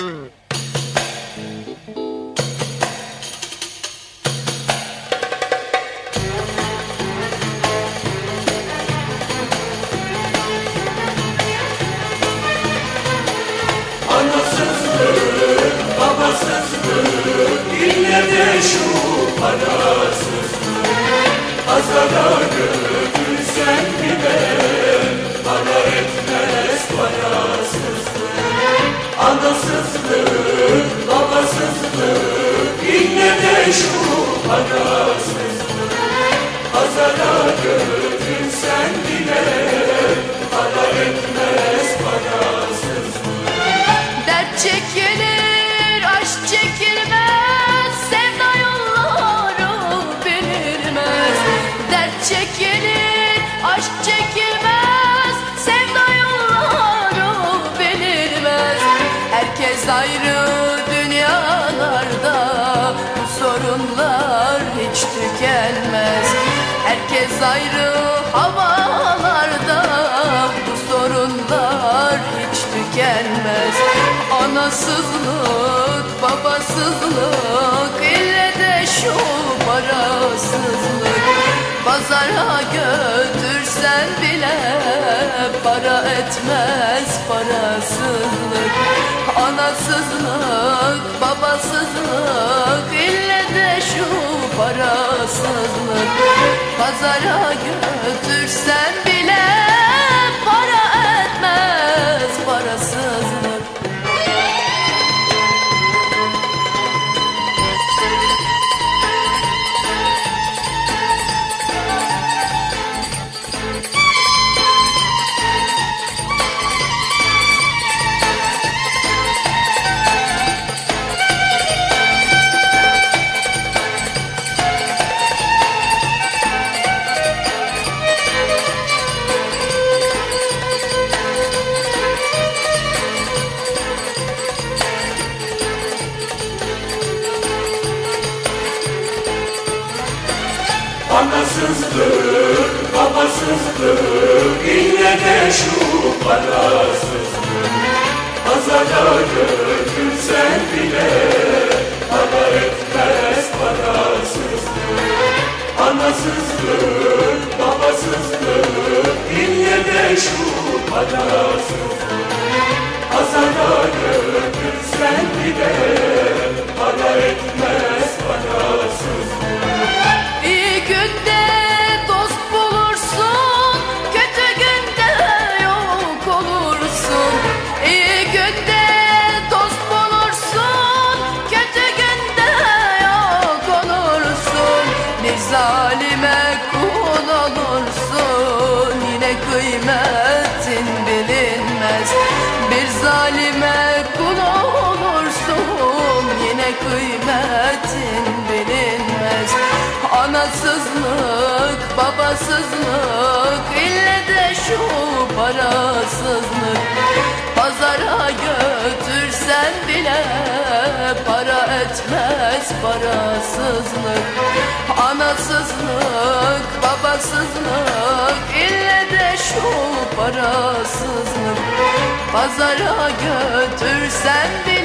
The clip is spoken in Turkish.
Anasızlık, babasızlık, ille de şu parasızlık. Azara Dert çekilir, aşk çekilmez Sevda yolları bilinmez Dert çekilir, aşk çekilmez Sevda yolları bilinmez Herkes ayrı dünyalarda hiç tükenmez Herkes ayrı havalarda Bu sorunlar hiç tükenmez. Anasızlık, babasızlık ille de şu parasızlık. Pazara götürsen bile para etmez parasızlık. Anasızlık, babasızlık ille de şu parasızlık Pazara götürsen bile Anasızlık, babasızlık, ille de şu parasızlık. Pazara götürsen bile para etmez parasızlık. Anasızlık, babasızlık, ille de şu parasızlık. Pazara götürsen bile Bir zalime kul olursun, yine kıymetin bilinmez. Bir zalime kul olursun, yine kıymetin bilinmez. Anasızlık, babasızlık, ille de şu parasızlık Pazara götürsen bile para etmez parasızlık Anasızlık, babasızlık, ille de şu parasızlık. Pazara götürsen bile